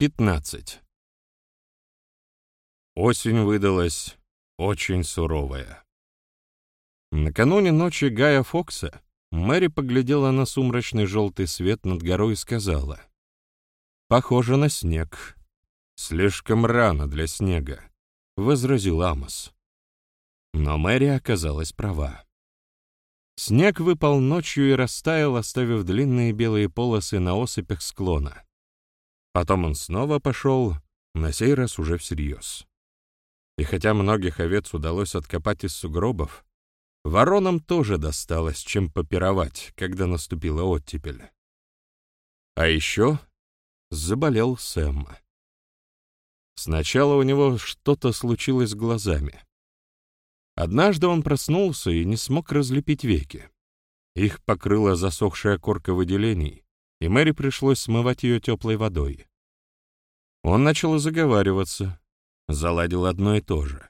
15. Осень выдалась очень суровая. Накануне ночи Гая Фокса Мэри поглядела на сумрачный желтый свет над горой и сказала, «Похоже на снег. Слишком рано для снега», — возразил Амос. Но Мэри оказалась права. Снег выпал ночью и растаял, оставив длинные белые полосы на осыпях склона. Потом он снова пошел, на сей раз уже всерьез. И хотя многих овец удалось откопать из сугробов, воронам тоже досталось чем попировать, когда наступила оттепель. А еще заболел Сэм. Сначала у него что-то случилось с глазами. Однажды он проснулся и не смог разлепить веки. Их покрыла засохшая корка выделений, и Мэри пришлось смывать ее теплой водой. Он начал заговариваться, заладил одно и то же.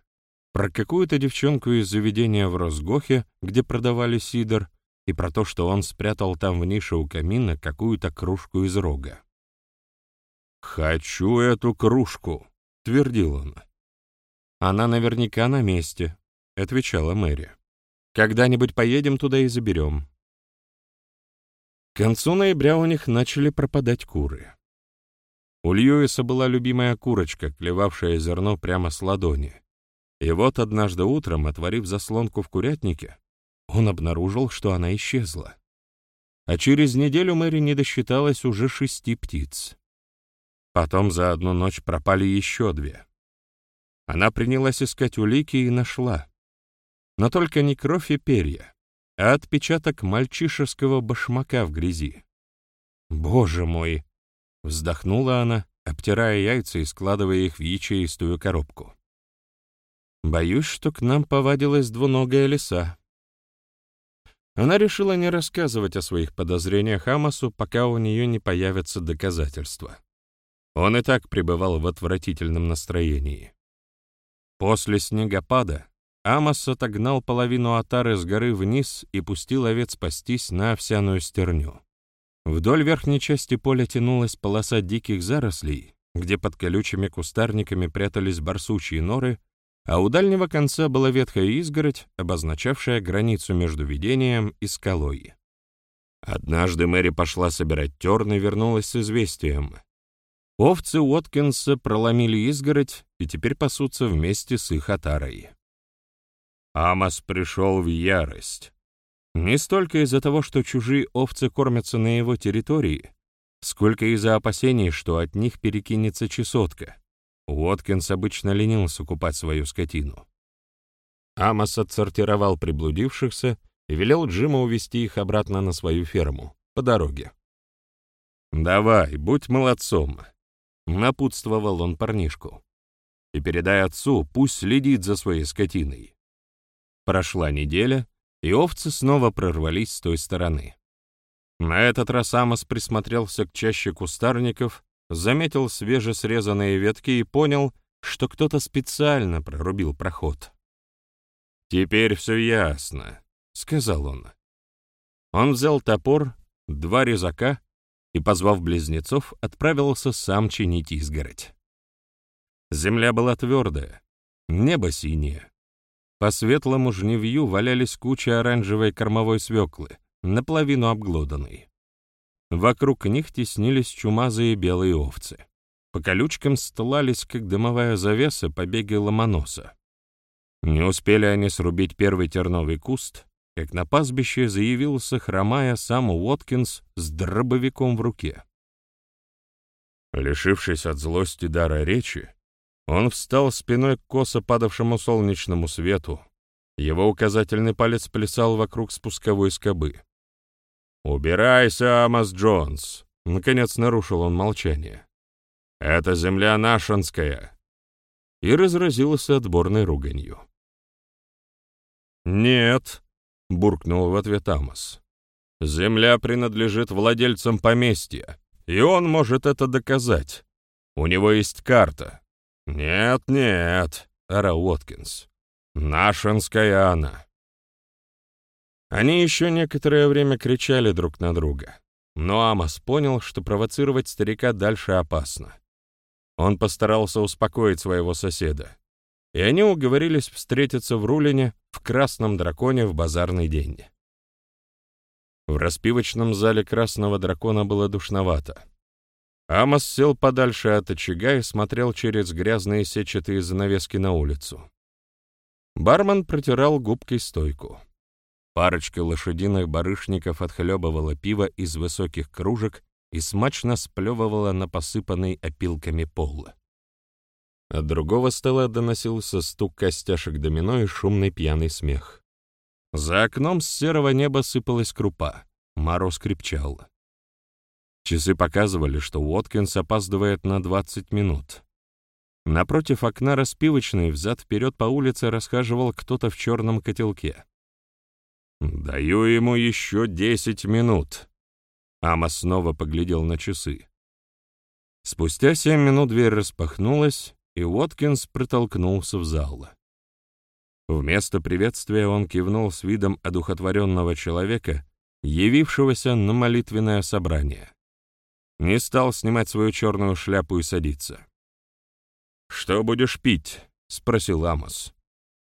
Про какую-то девчонку из заведения в Росгохе, где продавали сидр, и про то, что он спрятал там в нише у камина какую-то кружку из рога. «Хочу эту кружку», — твердил он. «Она наверняка на месте», — отвечала Мэри. «Когда-нибудь поедем туда и заберем. К концу ноября у них начали пропадать куры. У Льюиса была любимая курочка, клевавшая зерно прямо с ладони. И вот однажды утром, отворив заслонку в курятнике, он обнаружил, что она исчезла. А через неделю Мэри не досчиталась уже шести птиц. Потом за одну ночь пропали еще две. Она принялась искать улики и нашла. Но только не кровь и перья, а отпечаток мальчишеского башмака в грязи. «Боже мой!» — вздохнула она, обтирая яйца и складывая их в ячеистую коробку. «Боюсь, что к нам повадилась двуногая лиса». Она решила не рассказывать о своих подозрениях Амосу, пока у нее не появятся доказательства. Он и так пребывал в отвратительном настроении. После снегопада Амос отогнал половину отары с горы вниз и пустил овец пастись на овсяную стерню. Вдоль верхней части поля тянулась полоса диких зарослей, где под колючими кустарниками прятались барсучьи норы, а у дальнего конца была ветхая изгородь, обозначавшая границу между видением и скалой. Однажды Мэри пошла собирать терн и вернулась с известием. Овцы Уоткинса проломили изгородь и теперь пасутся вместе с их отарой. Амос пришел в ярость. Не столько из-за того, что чужие овцы кормятся на его территории, сколько из-за опасений, что от них перекинется чесотка. Уоткинс обычно ленился купать свою скотину. Амос отсортировал приблудившихся и велел Джима увести их обратно на свою ферму, по дороге. «Давай, будь молодцом», — напутствовал он парнишку. «И передай отцу, пусть следит за своей скотиной. Прошла неделя, и овцы снова прорвались с той стороны. На этот раз Амос присмотрелся к чаще кустарников, заметил свежесрезанные ветки и понял, что кто-то специально прорубил проход. «Теперь все ясно», — сказал он. Он взял топор, два резака и, позвав близнецов, отправился сам чинить изгородь. Земля была твердая, небо синее, по светлому жневью валялись кучи оранжевой кормовой свеклы, наполовину обглоданной. Вокруг них теснились чумазые белые овцы. По колючкам стлались, как дымовая завеса, побеги ломоноса. Не успели они срубить первый терновый куст, как на пастбище заявился, хромая, сам Уоткинс с дробовиком в руке. Лишившись от злости дара речи, он встал спиной к косо падавшему солнечному свету. Его указательный палец плясал вокруг спусковой скобы. «Убирайся, Амос Джонс!» Наконец нарушил он молчание. «Это земля нашинская!» И разразился отборной руганью. «Нет», — буркнул в ответ Амос. «Земля принадлежит владельцам поместья, и он может это доказать. У него есть карта, «Нет, нет», — орал Уоткинс. «Нашинская она». Они еще некоторое время кричали друг на друга, но Амос понял, что провоцировать старика дальше опасно. Он постарался успокоить своего соседа, и они уговорились встретиться в Рулине в Красном Драконе в базарный день. В распивочном зале Красного Дракона было душновато. Амос сел подальше от очага и смотрел через грязные сетчатые занавески на улицу. Бармен протирал губкой стойку. Парочка лошадиных барышников отхлебывала пиво из высоких кружек и смачно сплевывала на посыпанный опилками пол. От другого стола доносился стук костяшек домино и шумный пьяный смех. За окном с серого неба сыпалась крупа. Мороз крепчал. Часы показывали, что Уоткинс опаздывает на 20 минут. Напротив окна распивочной взад-вперед по улице расхаживал кто-то в черном котелке. «Даю ему еще десять минут». Ама снова поглядел на часы. Спустя семь минут дверь распахнулась, и Уоткинс протолкнулся в зал. Вместо приветствия он кивнул с видом одухотворенного человека, явившегося на молитвенное собрание. Не стал снимать свою черную шляпу и садиться. «Что будешь пить?» — спросил Амос.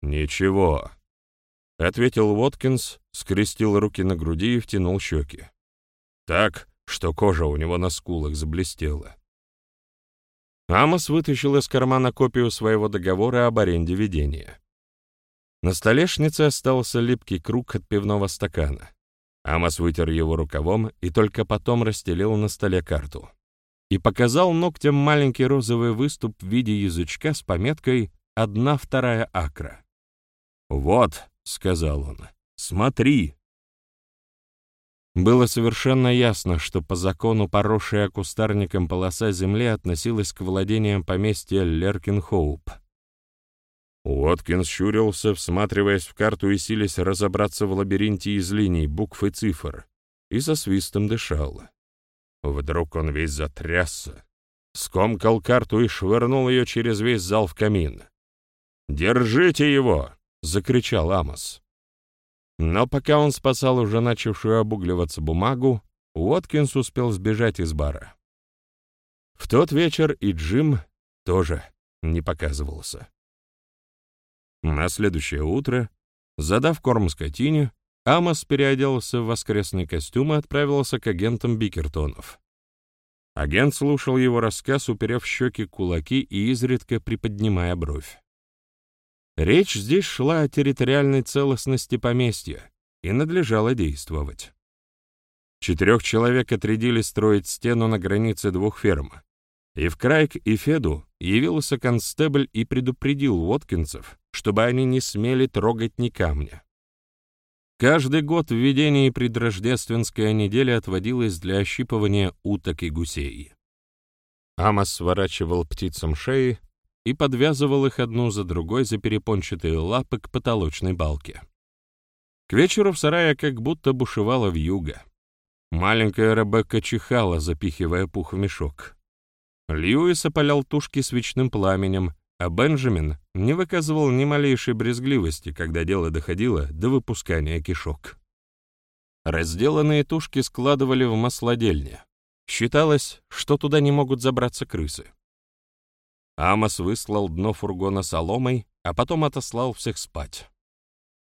«Ничего», — ответил Уоткинс, скрестил руки на груди и втянул щеки. Так, что кожа у него на скулах заблестела. Амос вытащил из кармана копию своего договора об аренде ведения. На столешнице остался липкий круг от пивного стакана. Амос вытер его рукавом и только потом расстелил на столе карту. И показал ногтем маленький розовый выступ в виде язычка с пометкой «Одна вторая акра». «Вот», — сказал он, — «смотри». Было совершенно ясно, что по закону поросшая кустарником полоса земли относилась к владениям поместья Леркинхоуп. Уоткинс щурился, всматриваясь в карту и силясь разобраться в лабиринте из линий, букв и цифр, и со свистом дышал. Вдруг он весь затрясся, скомкал карту и швырнул ее через весь зал в камин. «Держите его!» — закричал Амос. Но пока он спасал уже начавшую обугливаться бумагу, Уоткинс успел сбежать из бара. В тот вечер и Джим тоже не показывался. На следующее утро, задав корм скотине, Амос переоделся в воскресный костюм и отправился к агентам Бикертонов. Агент слушал его рассказ, уперев щеки кулаки и изредка приподнимая бровь. Речь здесь шла о территориальной целостности поместья, и надлежало действовать. Четырех человек отрядили строить стену на границе двух ферм, и в Крайк и Феду явился констебль и предупредил Уоткинсов, чтобы они не смели трогать ни камня. Каждый год в ведении предрождественская неделя отводилась для ощипывания уток и гусей. Амос сворачивал птицам шеи и подвязывал их одну за другой за перепончатые лапы к потолочной балке. К вечеру в сарае как будто бушевала вьюга. Маленькая Ребекка чихала, запихивая пух в мешок. Льюис опалял тушки свечным пламенем, а Бенджамин не выказывал ни малейшей брезгливости, когда дело доходило до выпускания кишок. Разделанные тушки складывали в маслодельне. Считалось, что туда не могут забраться крысы. Амос выслал дно фургона соломой, а потом отослал всех спать.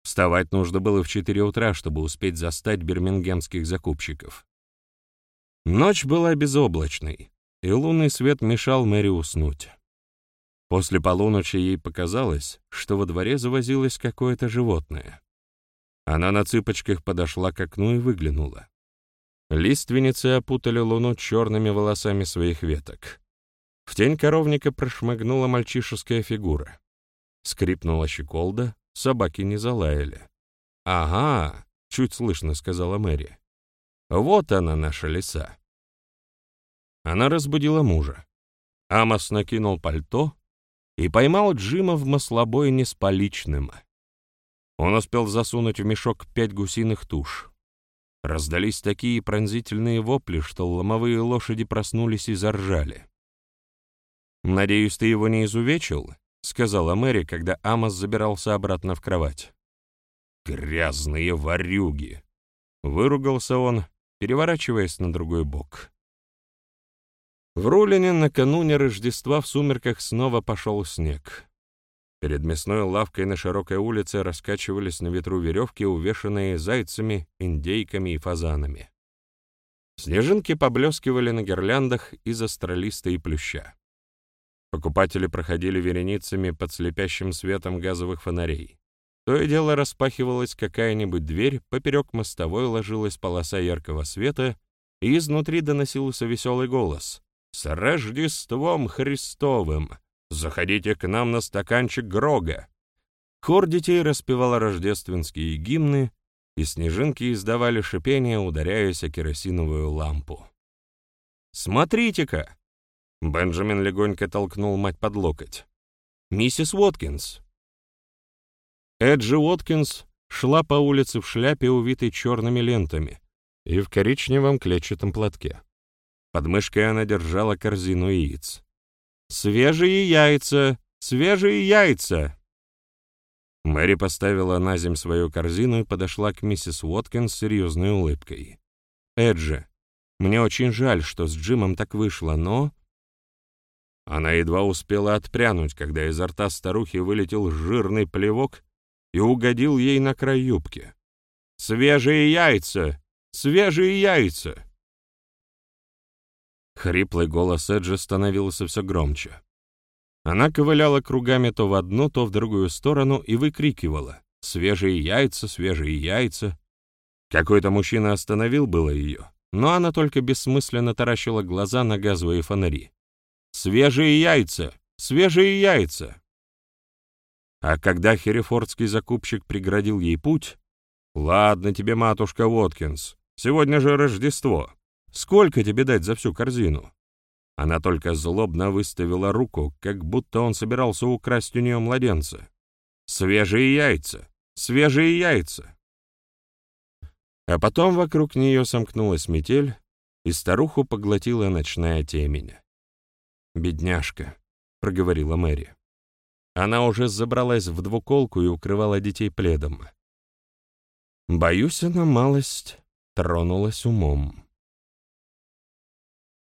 Вставать нужно было в 4 утра, чтобы успеть застать бирмингемских закупщиков. Ночь была безоблачной, и лунный свет мешал Мэри уснуть. После полуночи ей показалось, что во дворе завозилось какое-то животное. Она на цыпочках подошла к окну и выглянула. Лиственницы опутали луну черными волосами своих веток. В тень коровника прошмыгнула мальчишеская фигура. Скрипнула щеколда, собаки не залаяли. «Ага», — чуть слышно сказала Мэри. «Вот она, наша лиса». Она разбудила мужа. Амос накинул пальто и поймал Джима в маслобойне с поличным. Он успел засунуть в мешок пять гусиных туш. Раздались такие пронзительные вопли, что ломовые лошади проснулись и заржали. «Надеюсь, ты его не изувечил?» — сказала Мэри, когда Амос забирался обратно в кровать. «Грязные ворюги!» — выругался он, переворачиваясь на другой бок. В Рулине накануне Рождества в сумерках снова пошел снег. Перед мясной лавкой на широкой улице раскачивались на ветру веревки, увешанные зайцами, индейками и фазанами. Снежинки поблескивали на гирляндах из астролиста и плюща. Покупатели проходили вереницами под слепящим светом газовых фонарей. То и дело распахивалась какая-нибудь дверь, поперек мостовой ложилась полоса яркого света, и изнутри доносился веселый голос. «С Рождеством Христовым! Заходите к нам на стаканчик Грога!» Хор детей распевал рождественские гимны, и снежинки издавали шипение, ударяясь о керосиновую лампу. «Смотрите-ка!» Бенджамин легонько толкнул мать под локоть. «Миссис Уоткинс!» Эджи Уоткинс шла по улице в шляпе, увитой черными лентами, и в коричневом клетчатом платке. Под мышкой она держала корзину яиц. «Свежие яйца! Свежие яйца!» Мэри поставила на земь свою корзину и подошла к миссис Уоткинс с серьезной улыбкой. «Эджи, мне очень жаль, что с Джимом так вышло, но...» Она едва успела отпрянуть, когда изо рта старухи вылетел жирный плевок и угодил ей на край юбки. «Свежие яйца! Свежие яйца!» Хриплый голос Эджи становился все громче. Она ковыляла кругами то в одну, то в другую сторону и выкрикивала «Свежие яйца, свежие яйца!». Какой-то мужчина остановил было ее, но она только бессмысленно таращила глаза на газовые фонари. «Свежие яйца! Свежие яйца!» А когда херефордский закупщик преградил ей путь, «Ладно тебе, матушка Уоткинс, сегодня же Рождество, Сколько тебе дать за всю корзину?» Она только злобно выставила руку, как будто он собирался украсть у нее младенца. «Свежие яйца! Свежие яйца!» А потом вокруг нее сомкнулась метель, и старуху поглотила ночная темень. «Бедняжка», — проговорила Мэри. Она уже забралась в двуколку и укрывала детей пледом. Боюсь, она малость тронулась умом.